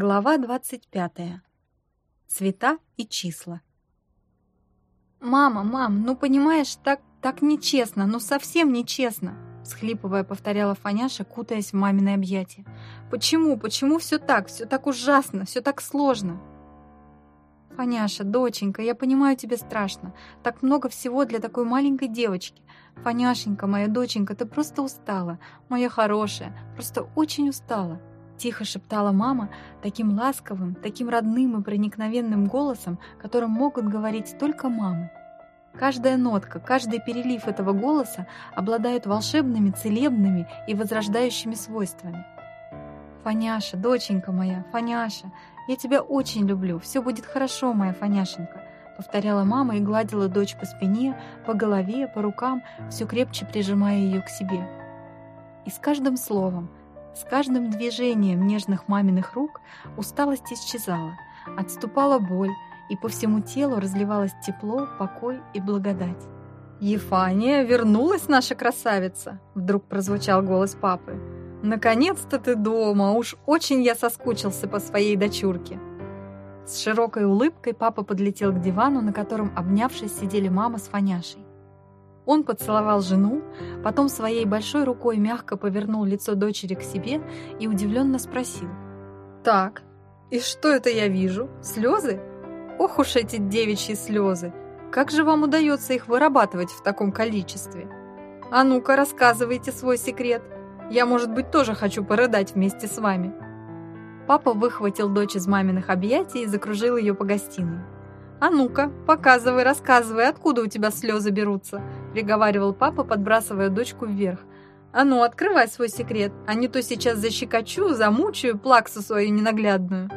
Глава 25. Цвета и числа. «Мама, мам, ну понимаешь, так, так нечестно, ну совсем нечестно!» Схлипывая, повторяла Фаняша, кутаясь в маминое объятия. «Почему, почему все так, все так ужасно, все так сложно?» «Фаняша, доченька, я понимаю, тебе страшно. Так много всего для такой маленькой девочки. Фаняшенька, моя доченька, ты просто устала. Моя хорошая, просто очень устала. Тихо шептала мама таким ласковым, таким родным и проникновенным голосом, которым могут говорить только мамы. Каждая нотка, каждый перелив этого голоса обладают волшебными, целебными и возрождающими свойствами. «Фаняша, доченька моя, Фаняша, я тебя очень люблю, все будет хорошо, моя Фаняшенька», повторяла мама и гладила дочь по спине, по голове, по рукам, все крепче прижимая ее к себе. И с каждым словом, с каждым движением нежных маминых рук усталость исчезала, отступала боль, и по всему телу разливалось тепло, покой и благодать. «Ефания, вернулась наша красавица!» Вдруг прозвучал голос папы. «Наконец-то ты дома! Уж очень я соскучился по своей дочурке!» С широкой улыбкой папа подлетел к дивану, на котором, обнявшись, сидели мама с Фаняшей. Он поцеловал жену, потом своей большой рукой мягко повернул лицо дочери к себе и удивленно спросил. «Так, и что это я вижу? Слезы? Ох уж эти девичьи слезы! Как же вам удается их вырабатывать в таком количестве? А ну-ка, рассказывайте свой секрет. Я, может быть, тоже хочу порыдать вместе с вами». Папа выхватил дочь из маминых объятий и закружил ее по гостиной. «А ну-ка, показывай, рассказывай, откуда у тебя слезы берутся?» – приговаривал папа, подбрасывая дочку вверх. «А ну, открывай свой секрет, а не то сейчас защекочу, замучаю плаксу свою ненаглядную».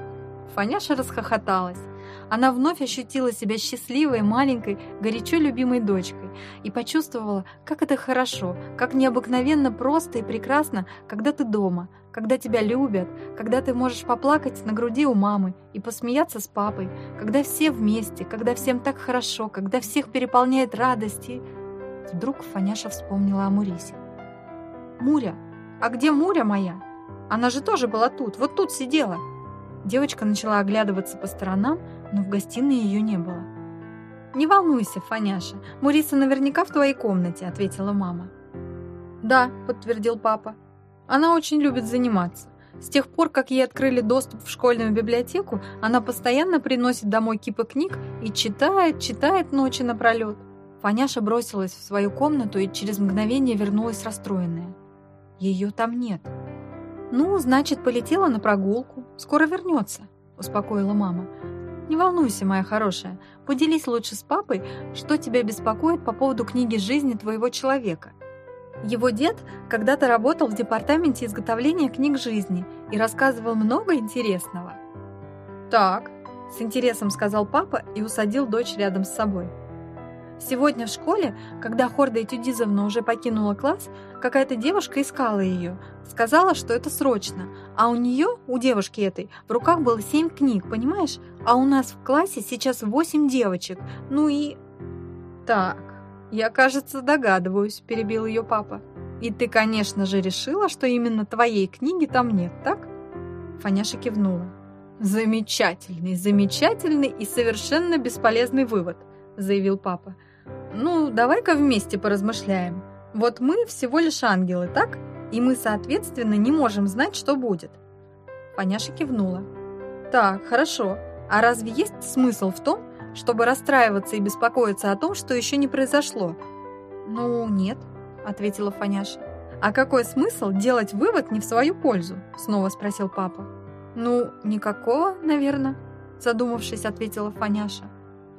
Фаняша расхохоталась. Она вновь ощутила себя счастливой, маленькой, горячо любимой дочкой и почувствовала, как это хорошо, как необыкновенно просто и прекрасно, когда ты дома – когда тебя любят, когда ты можешь поплакать на груди у мамы и посмеяться с папой, когда все вместе, когда всем так хорошо, когда всех переполняет радость и... Вдруг Фаняша вспомнила о Мурисе. «Муря! А где Муря моя? Она же тоже была тут, вот тут сидела!» Девочка начала оглядываться по сторонам, но в гостиной ее не было. «Не волнуйся, Фаняша, Муриса наверняка в твоей комнате», — ответила мама. «Да», — подтвердил папа. Она очень любит заниматься. С тех пор, как ей открыли доступ в школьную библиотеку, она постоянно приносит домой кипы книг и читает, читает ночи напролет. Фаняша бросилась в свою комнату и через мгновение вернулась расстроенная. Ее там нет. «Ну, значит, полетела на прогулку. Скоро вернется», — успокоила мама. «Не волнуйся, моя хорошая. Поделись лучше с папой, что тебя беспокоит по поводу книги жизни твоего человека. Его дед когда-то работал в департаменте изготовления книг жизни и рассказывал много интересного. «Так», — с интересом сказал папа и усадил дочь рядом с собой. Сегодня в школе, когда Хорда Этюдизовна уже покинула класс, какая-то девушка искала ее. Сказала, что это срочно. А у нее, у девушки этой, в руках было семь книг, понимаешь? А у нас в классе сейчас восемь девочек. Ну и... Так, «Я, кажется, догадываюсь», – перебил ее папа. «И ты, конечно же, решила, что именно твоей книги там нет, так?» Фаняша кивнула. «Замечательный, замечательный и совершенно бесполезный вывод», – заявил папа. «Ну, давай-ка вместе поразмышляем. Вот мы всего лишь ангелы, так? И мы, соответственно, не можем знать, что будет». Фаняша кивнула. «Так, хорошо. А разве есть смысл в том, чтобы расстраиваться и беспокоиться о том, что еще не произошло? Ну, нет, ответила Фаняша. А какой смысл делать вывод не в свою пользу? Снова спросил папа. Ну, никакого, наверное, задумавшись, ответила Фаняша.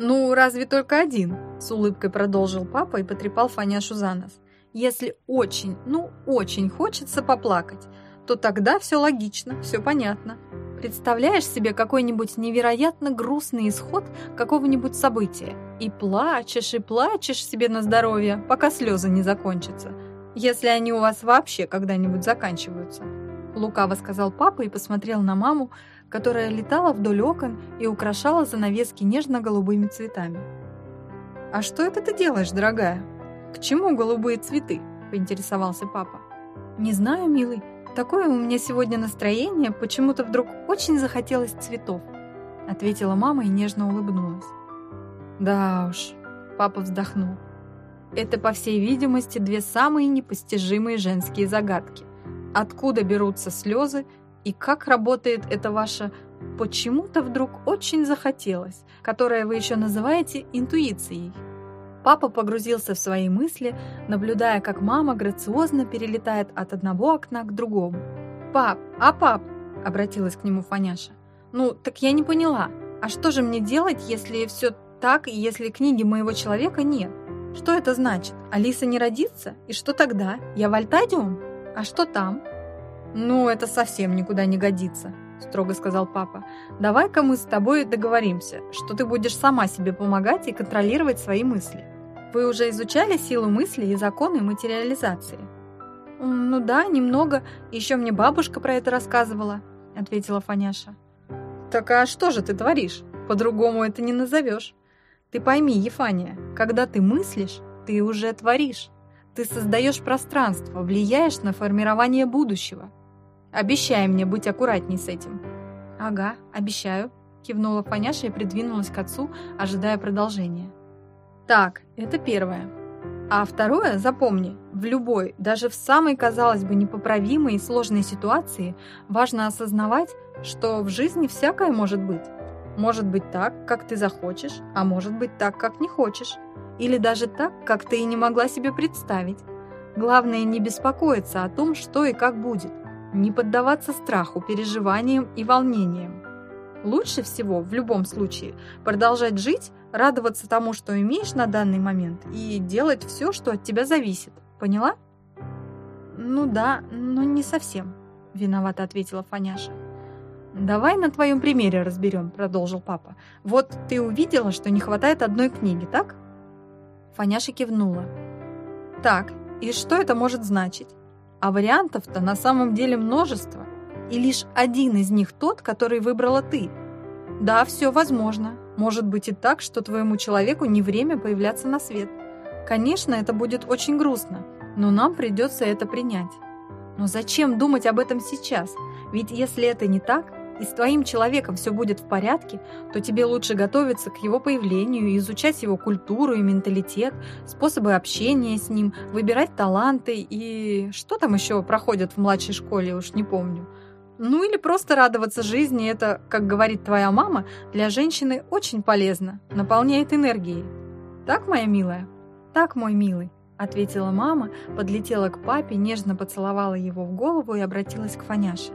«Ну, разве только один?» – с улыбкой продолжил папа и потрепал Фаняшу за нос. «Если очень, ну, очень хочется поплакать, то тогда все логично, все понятно. Представляешь себе какой-нибудь невероятно грустный исход какого-нибудь события и плачешь и плачешь себе на здоровье, пока слезы не закончатся, если они у вас вообще когда-нибудь заканчиваются. Лукаво сказал папа и посмотрел на маму, которая летала вдоль окон и украшала занавески нежно-голубыми цветами. «А что это ты делаешь, дорогая? К чему голубые цветы?» – поинтересовался папа. «Не знаю, милый. такое у меня сегодня настроение, почему-то вдруг очень захотелось цветов», ответила мама и нежно улыбнулась. «Да уж», — папа вздохнул. «Это, по всей видимости, две самые непостижимые женские загадки. Откуда берутся слезы и как работает это ваше «почему-то вдруг очень захотелось», которое вы еще называете интуицией?» Папа погрузился в свои мысли, наблюдая, как мама грациозно перелетает от одного окна к другому. «Пап, а пап?» – обратилась к нему Фаняша. «Ну, так я не поняла. А что же мне делать, если все так, и если книги моего человека нет? Что это значит? Алиса не родится? И что тогда? Я в Альтадиум? А что там?» «Ну, это совсем никуда не годится», – строго сказал папа. «Давай-ка мы с тобой договоримся, что ты будешь сама себе помогать и контролировать свои мысли. Вы уже изучали силу мысли и законы материализации? Ну да, немного. Еще мне бабушка про это рассказывала, ответила Фаняша. Так а что же ты творишь? По-другому это не назовешь. Ты пойми, Ефания, когда ты мыслишь, ты уже творишь. Ты создаешь пространство, влияешь на формирование будущего. Обещай мне быть аккуратней с этим. Ага, обещаю, кивнула Фаняша и придвинулась к отцу, ожидая продолжения. Так, это первое. А второе, запомни, в любой, даже в самой, казалось бы, непоправимой и сложной ситуации важно осознавать, что в жизни всякое может быть. Может быть так, как ты захочешь, а может быть так, как не хочешь. Или даже так, как ты и не могла себе представить. Главное не беспокоиться о том, что и как будет. Не поддаваться страху, переживаниям и волнениям. Лучше всего, в любом случае, продолжать жить, радоваться тому, что имеешь на данный момент, и делать все, что от тебя зависит. Поняла? Ну да, но не совсем, виновато ответила Фаняша. «Давай на твоем примере разберем», — продолжил папа. «Вот ты увидела, что не хватает одной книги, так?» Фаняша кивнула. «Так, и что это может значить? А вариантов-то на самом деле множество и лишь один из них тот, который выбрала ты. Да, все возможно. Может быть и так, что твоему человеку не время появляться на свет. Конечно, это будет очень грустно, но нам придется это принять. Но зачем думать об этом сейчас? Ведь если это не так, и с твоим человеком все будет в порядке, то тебе лучше готовиться к его появлению, изучать его культуру и менталитет, способы общения с ним, выбирать таланты и что там еще проходят в младшей школе, уж не помню. Ну или просто радоваться жизни, это, как говорит твоя мама, для женщины очень полезно, наполняет энергией. Так, моя милая? Так, мой милый, ответила мама, подлетела к папе, нежно поцеловала его в голову и обратилась к Фаняше.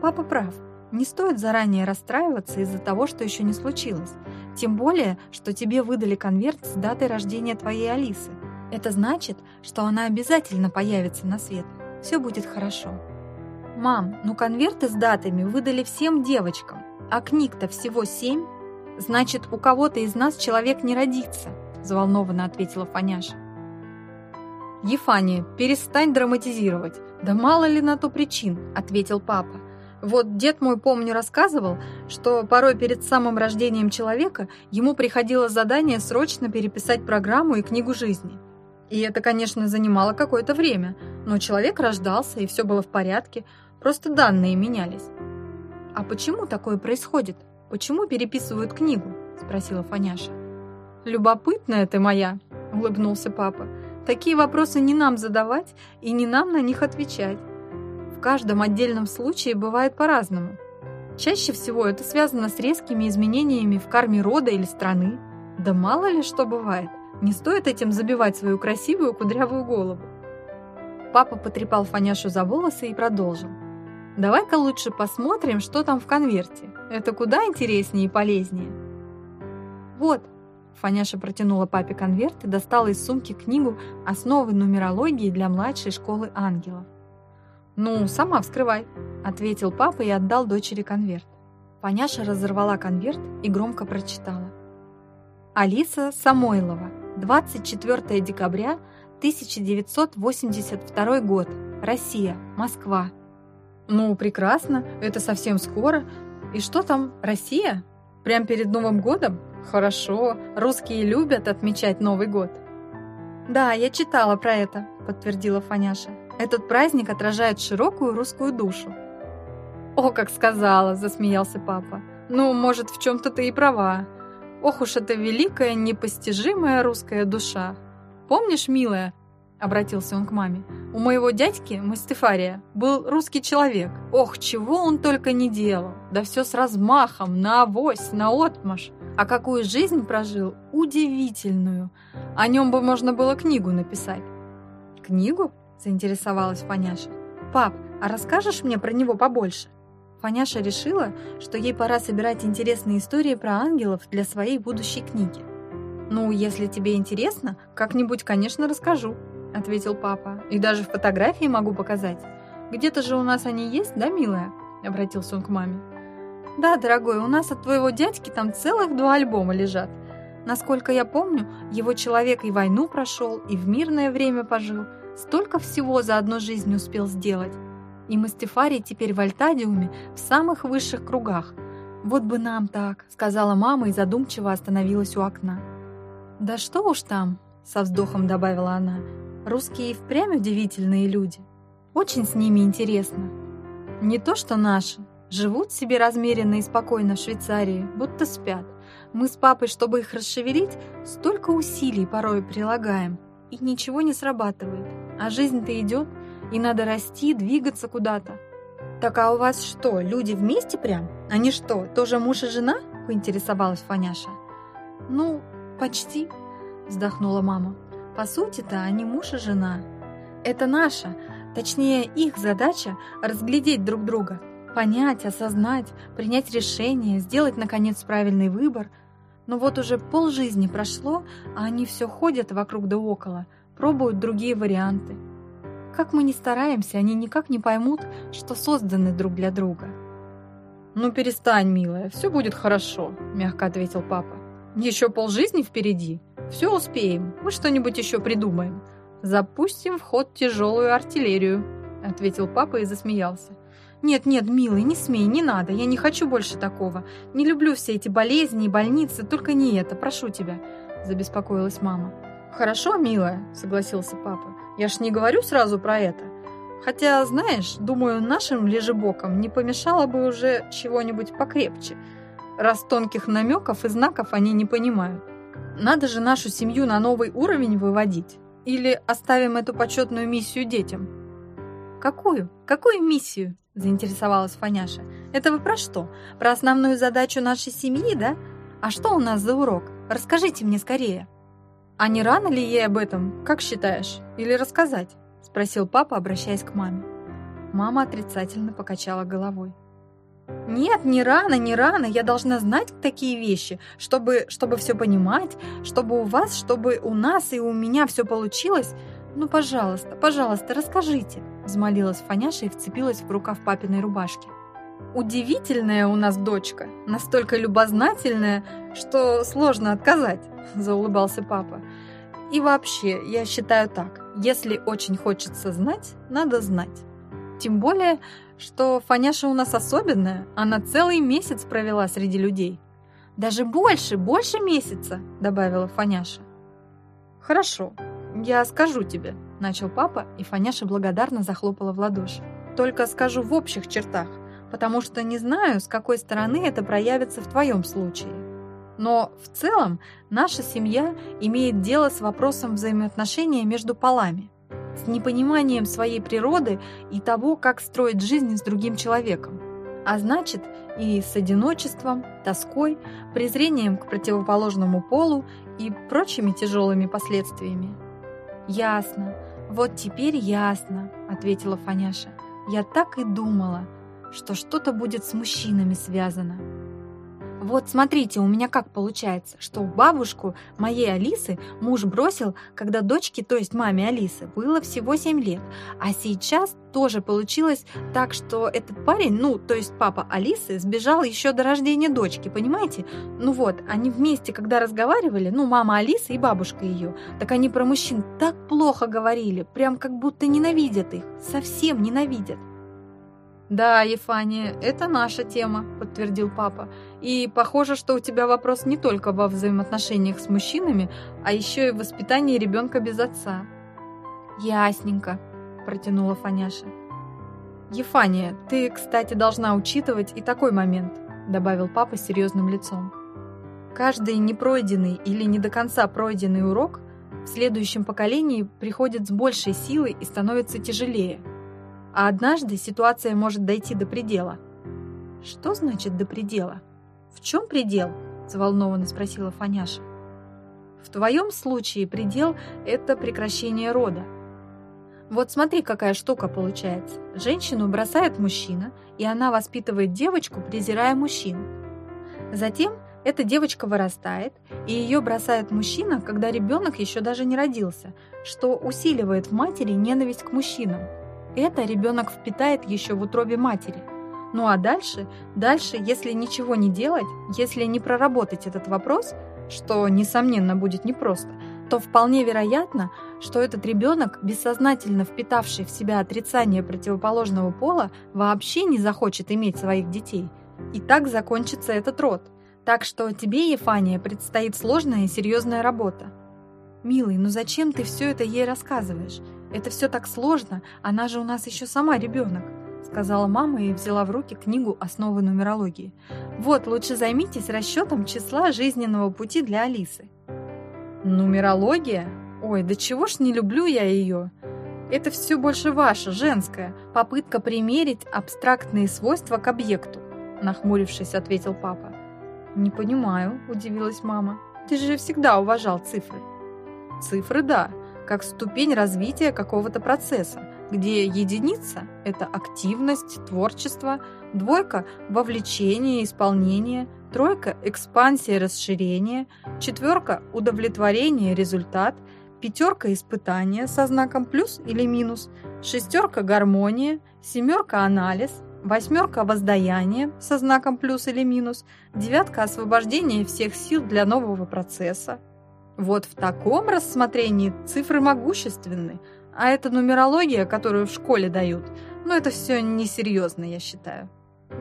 Папа прав. Не стоит заранее расстраиваться из-за того, что еще не случилось. Тем более, что тебе выдали конверт с датой рождения твоей Алисы. Это значит, что она обязательно появится на свет. Все будет хорошо. «Мам, ну конверты с датами выдали всем девочкам, а книг-то всего семь. Значит, у кого-то из нас человек не родится», – взволнованно ответила Фаняша. «Ефания, перестань драматизировать. Да мало ли на то причин», – ответил папа. Вот дед мой, помню, рассказывал, что порой перед самым рождением человека ему приходило задание срочно переписать программу и книгу жизни. И это, конечно, занимало какое-то время, но человек рождался, и все было в порядке, Просто данные менялись. «А почему такое происходит? Почему переписывают книгу?» – спросила Фаняша. «Любопытная ты моя!» – улыбнулся папа. «Такие вопросы не нам задавать и не нам на них отвечать. В каждом отдельном случае бывает по-разному. Чаще всего это связано с резкими изменениями в карме рода или страны. Да мало ли что бывает. Не стоит этим забивать свою красивую кудрявую голову. Папа потрепал Фаняшу за волосы и продолжил. Давай-ка лучше посмотрим, что там в конверте. Это куда интереснее и полезнее. Вот. Фаняша протянула папе конверт и достала из сумки книгу «Основы нумерологии для младшей школы ангелов». «Ну, сама вскрывай», — ответил папа и отдал дочери конверт. Фаняша разорвала конверт и громко прочитала. Алиса Самойлова, 24 декабря 1982 год, Россия, Москва. Ну, прекрасно, это совсем скоро. И что там, Россия? Прям перед Новым годом? Хорошо, русские любят отмечать Новый год. Да, я читала про это, подтвердила Фаняша. Этот праздник отражает широкую русскую душу. «О, как сказала!» – засмеялся папа. «Ну, может, в чем-то ты и права. Ох уж эта великая, непостижимая русская душа. Помнишь, милая?» – обратился он к маме. «У моего дядьки, Мастефария, был русский человек. Ох, чего он только не делал! Да все с размахом, на авось, на отмаш. А какую жизнь прожил? Удивительную! О нем бы можно было книгу написать». «Книгу?» – заинтересовалась Фаняша. «Пап, а расскажешь мне про него побольше?» Фаняша решила, что ей пора собирать интересные истории про ангелов для своей будущей книги. «Ну, если тебе интересно, как-нибудь, конечно, расскажу», — ответил папа. «И даже фотографии могу показать. Где-то же у нас они есть, да, милая?» — обратился он к маме. «Да, дорогой, у нас от твоего дядьки там целых два альбома лежат. Насколько я помню, его человек и войну прошел, и в мирное время пожил. Столько всего за одну жизнь успел сделать. И Мастифарий теперь в Альтадиуме в самых высших кругах. «Вот бы нам так», — сказала мама и задумчиво остановилась у окна. «Да что уж там», — со вздохом добавила она, «русские впрямь удивительные люди. Очень с ними интересно. Не то что наши. Живут себе размеренно и спокойно в Швейцарии, будто спят. Мы с папой, чтобы их расшевелить, столько усилий порой прилагаем, и ничего не срабатывает. А жизнь-то идет, и надо расти, двигаться куда-то. «Так а у вас что, люди вместе прям? Они что, тоже муж и жена?» – поинтересовалась Фаняша. «Ну, почти», – вздохнула мама. «По сути-то они муж и жена. Это наша, точнее их задача – разглядеть друг друга, понять, осознать, принять решение, сделать, наконец, правильный выбор. Но вот уже полжизни прошло, а они все ходят вокруг да около, пробуют другие варианты. Как мы ни стараемся, они никак не поймут, что созданы друг для друга. «Ну перестань, милая, все будет хорошо», – мягко ответил папа. «Еще полжизни впереди. Все успеем. Мы что-нибудь еще придумаем. Запустим в ход тяжелую артиллерию», – ответил папа и засмеялся. «Нет, нет, милый, не смей, не надо, я не хочу больше такого. Не люблю все эти болезни и больницы, только не это, прошу тебя», – забеспокоилась мама. «Хорошо, милая», – согласился папа. «Я ж не говорю сразу про это. Хотя, знаешь, думаю, нашим лежебокам не помешало бы уже чего-нибудь покрепче, раз тонких намеков и знаков они не понимают. Надо же нашу семью на новый уровень выводить. Или оставим эту почетную миссию детям?» «Какую? Какую миссию?» – заинтересовалась Фаняша. «Это вы про что? Про основную задачу нашей семьи, да? А что у нас за урок? Расскажите мне скорее». «А не рано ли ей об этом, как считаешь? Или рассказать?» – спросил папа, обращаясь к маме. Мама отрицательно покачала головой. «Нет, не рано, не рано. Я должна знать такие вещи, чтобы, чтобы все понимать, чтобы у вас, чтобы у нас и у меня все получилось. Ну, пожалуйста, пожалуйста, расскажите», – взмолилась Фаняша и вцепилась в рукав папиной рубашки. «Удивительная у нас дочка, настолько любознательная, что сложно отказать», – заулыбался папа. «И вообще, я считаю так, если очень хочется знать, надо знать. Тем более, что Фаняша у нас особенная, она целый месяц провела среди людей. Даже больше, больше месяца», – добавила Фаняша. «Хорошо, я скажу тебе», – начал папа, и Фаняша благодарно захлопала в ладоши. «Только скажу в общих чертах потому что не знаю, с какой стороны это проявится в твоем случае. Но в целом наша семья имеет дело с вопросом взаимоотношения между полами, с непониманием своей природы и того, как строить жизнь с другим человеком, а значит и с одиночеством, тоской, презрением к противоположному полу и прочими тяжелыми последствиями. «Ясно, вот теперь ясно», — ответила Фаняша. «Я так и думала, что что-то будет с мужчинами связано. Вот смотрите, у меня как получается, что бабушку моей Алисы муж бросил, когда дочке, то есть маме Алисы, было всего 7 лет. А сейчас тоже получилось так, что этот парень, ну, то есть папа Алисы, сбежал еще до рождения дочки, понимаете? Ну вот, они вместе, когда разговаривали, ну, мама Алисы и бабушка ее, так они про мужчин так плохо говорили, прям как будто ненавидят их, совсем ненавидят. «Да, Ефания, это наша тема», – подтвердил папа. «И похоже, что у тебя вопрос не только во взаимоотношениях с мужчинами, а еще и в воспитании ребенка без отца». «Ясненько», – протянула Фаняша. «Ефания, ты, кстати, должна учитывать и такой момент», добавил папа серьезным лицом. «Каждый непройденный или не до конца пройденный урок в следующем поколении приходит с большей силой и становится тяжелее. А однажды ситуация может дойти до предела». «Что значит до предела? В чем предел?» взволнованно спросила Фаняша. «В твоем случае предел – это прекращение рода», вот смотри, какая штука получается. Женщину бросает мужчина, и она воспитывает девочку, презирая мужчин. Затем эта девочка вырастает, и ее бросает мужчина, когда ребенок еще даже не родился, что усиливает в матери ненависть к мужчинам. Это ребенок впитает еще в утробе матери. Ну а дальше, дальше, если ничего не делать, если не проработать этот вопрос, что, несомненно, будет непросто – то вполне вероятно, что этот ребенок, бессознательно впитавший в себя отрицание противоположного пола, вообще не захочет иметь своих детей. И так закончится этот род. Так что тебе, Ефания, предстоит сложная и серьезная работа. Милый, ну зачем ты все это ей рассказываешь? Это все так сложно, она же у нас еще сама ребенок, сказала мама и взяла в руки книгу «Основы нумерологии». Вот, лучше займитесь расчетом числа жизненного пути для Алисы. Нумерология? Ой, да чего ж не люблю я ее. Это все больше ваше, женское. Попытка примерить абстрактные свойства к объекту, нахмурившись, ответил папа. Не понимаю, удивилась мама. Ты же всегда уважал цифры. Цифры, да, как ступень развития какого-то процесса, где единица – это активность, творчество, двойка – вовлечение, исполнение, тройка – экспансия, расширение, четверка – удовлетворение, результат, пятерка – испытание со знаком плюс или минус, шестерка – гармония, семерка – анализ, восьмерка – воздаяние со знаком плюс или минус, девятка – освобождение всех сил для нового процесса. Вот в таком рассмотрении цифры могущественны, а это нумерология, которую в школе дают, но это все несерьезно, я считаю.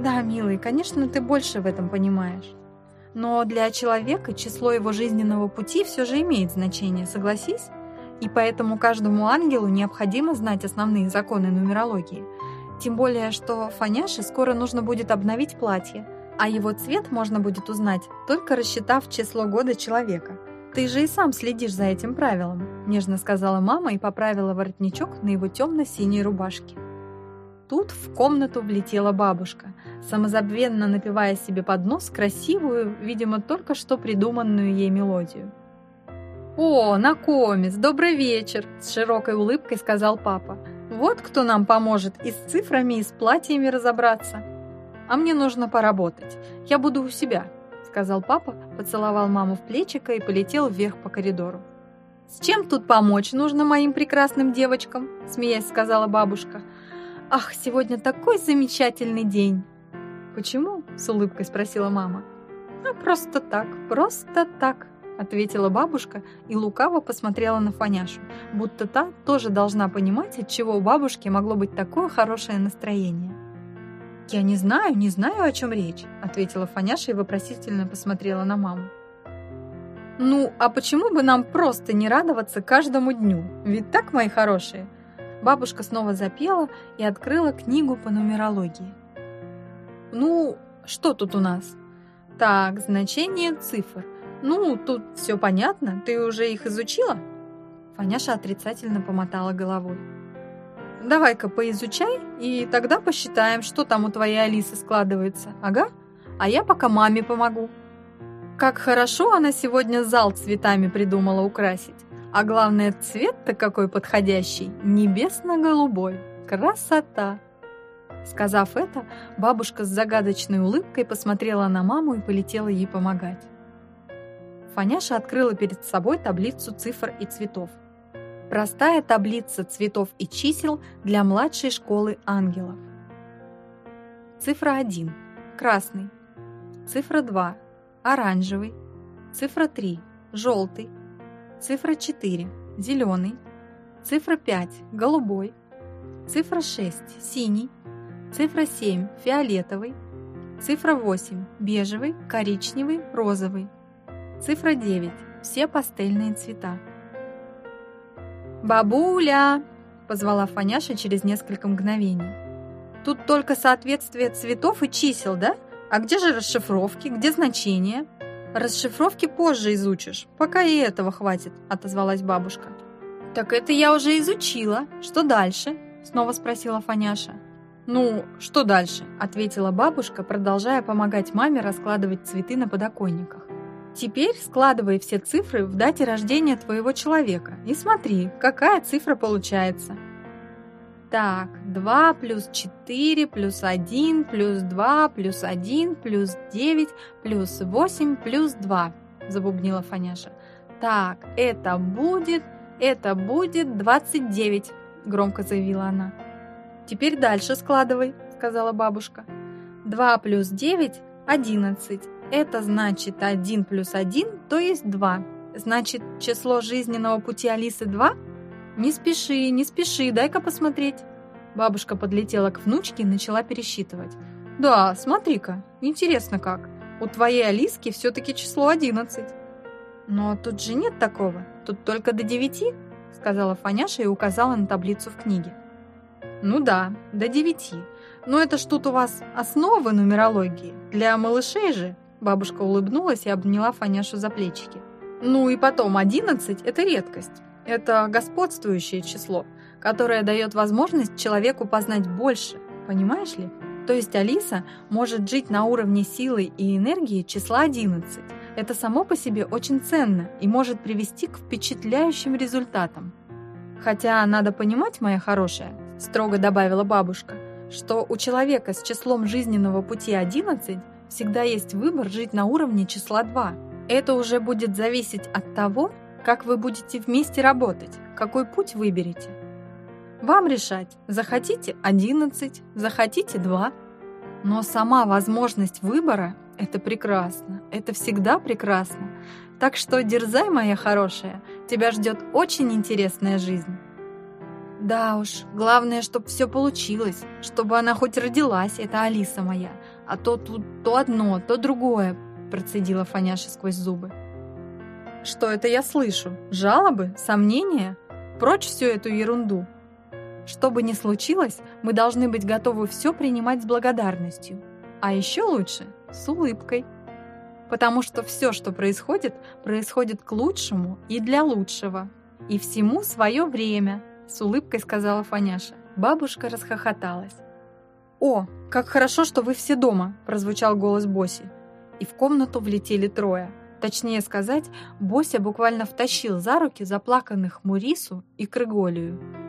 Да, милый, конечно, ты больше в этом понимаешь. Но для человека число его жизненного пути все же имеет значение, согласись? И поэтому каждому ангелу необходимо знать основные законы нумерологии. Тем более, что Фаняше скоро нужно будет обновить платье, а его цвет можно будет узнать, только рассчитав число года человека. «Ты же и сам следишь за этим правилом», – нежно сказала мама и поправила воротничок на его темно-синей рубашке. Тут в комнату влетела бабушка, самозабвенно напевая себе под нос красивую, видимо, только что придуманную ей мелодию. «О, накомец, добрый вечер!» – с широкой улыбкой сказал папа. «Вот кто нам поможет и с цифрами, и с платьями разобраться. А мне нужно поработать. Я буду у себя», – сказал папа, поцеловал маму в плечико и полетел вверх по коридору. «С чем тут помочь нужно моим прекрасным девочкам?» – смеясь сказала бабушка – Ах, сегодня такой замечательный день!» «Почему?» – с улыбкой спросила мама. «А просто так, просто так», – ответила бабушка и лукаво посмотрела на Фаняшу, будто та тоже должна понимать, от чего у бабушки могло быть такое хорошее настроение. «Я не знаю, не знаю, о чем речь», – ответила Фаняша и вопросительно посмотрела на маму. «Ну, а почему бы нам просто не радоваться каждому дню? Ведь так, мои хорошие?» Бабушка снова запела и открыла книгу по нумерологии. «Ну, что тут у нас?» «Так, значение цифр. Ну, тут все понятно. Ты уже их изучила?» Фаняша отрицательно помотала головой. «Давай-ка поизучай, и тогда посчитаем, что там у твоей Алисы складывается. Ага, а я пока маме помогу». Как хорошо она сегодня зал цветами придумала украсить. А главное, цвет-то какой подходящий, небесно-голубой. Красота! Сказав это, бабушка с загадочной улыбкой посмотрела на маму и полетела ей помогать. Фаняша открыла перед собой таблицу цифр и цветов. Простая таблица цветов и чисел для младшей школы ангелов. Цифра 1 – красный. Цифра 2 – оранжевый. Цифра 3 – желтый. Цифра 4 – зеленый. Цифра 5 – голубой. Цифра 6 – синий. Цифра 7 – фиолетовый. Цифра 8 – бежевый, коричневый, розовый. Цифра 9 – все пастельные цвета. «Бабуля!» — позвала Фаняша через несколько мгновений. «Тут только соответствие цветов и чисел, да? А где же расшифровки, где значения?» «Расшифровки позже изучишь, пока и этого хватит», — отозвалась бабушка. «Так это я уже изучила. Что дальше?» — снова спросила Фаняша. «Ну, что дальше?» — ответила бабушка, продолжая помогать маме раскладывать цветы на подоконниках. «Теперь складывай все цифры в дате рождения твоего человека и смотри, какая цифра получается». Так, 2 плюс 4 плюс 1 плюс 2 плюс 1 плюс 9 плюс 8 плюс 2, забубнила Фаняша. Так, это будет, это будет 29, громко заявила она. Теперь дальше складывай, сказала бабушка. 2 плюс 9 – 11. Это значит 1 плюс 1, то есть 2. Значит, число жизненного пути Алисы 2? «Не спеши, не спеши, дай-ка посмотреть». Бабушка подлетела к внучке и начала пересчитывать. «Да, смотри-ка, интересно как. У твоей Алиски все-таки число 11». «Но тут же нет такого, тут только до девяти», сказала Фаняша и указала на таблицу в книге. «Ну да, до девяти. Но это ж тут у вас основы нумерологии. Для малышей же». Бабушка улыбнулась и обняла Фаняшу за плечики. «Ну и потом, одиннадцать – это редкость. Это господствующее число, которое дает возможность человеку познать больше, понимаешь ли? То есть Алиса может жить на уровне силы и энергии числа 11. Это само по себе очень ценно и может привести к впечатляющим результатам. Хотя надо понимать, моя хорошая, строго добавила бабушка, что у человека с числом жизненного пути 11 всегда есть выбор жить на уровне числа 2. Это уже будет зависеть от того, как вы будете вместе работать, какой путь выберете. Вам решать, захотите 11, захотите 2. Но сама возможность выбора – это прекрасно, это всегда прекрасно. Так что дерзай, моя хорошая, тебя ждет очень интересная жизнь. Да уж, главное, чтобы все получилось, чтобы она хоть родилась, это Алиса моя, а то тут то одно, то другое, процедила Фаняша сквозь зубы. Что это я слышу? Жалобы? Сомнения? Прочь всю эту ерунду. Что бы ни случилось, мы должны быть готовы все принимать с благодарностью. А еще лучше – с улыбкой. Потому что все, что происходит, происходит к лучшему и для лучшего. И всему свое время, с улыбкой сказала Фаняша. Бабушка расхохоталась. «О, как хорошо, что вы все дома!» – прозвучал голос Боси. И в комнату влетели трое – Точнее сказать, Бося буквально втащил за руки заплаканных Мурису и Крыголию.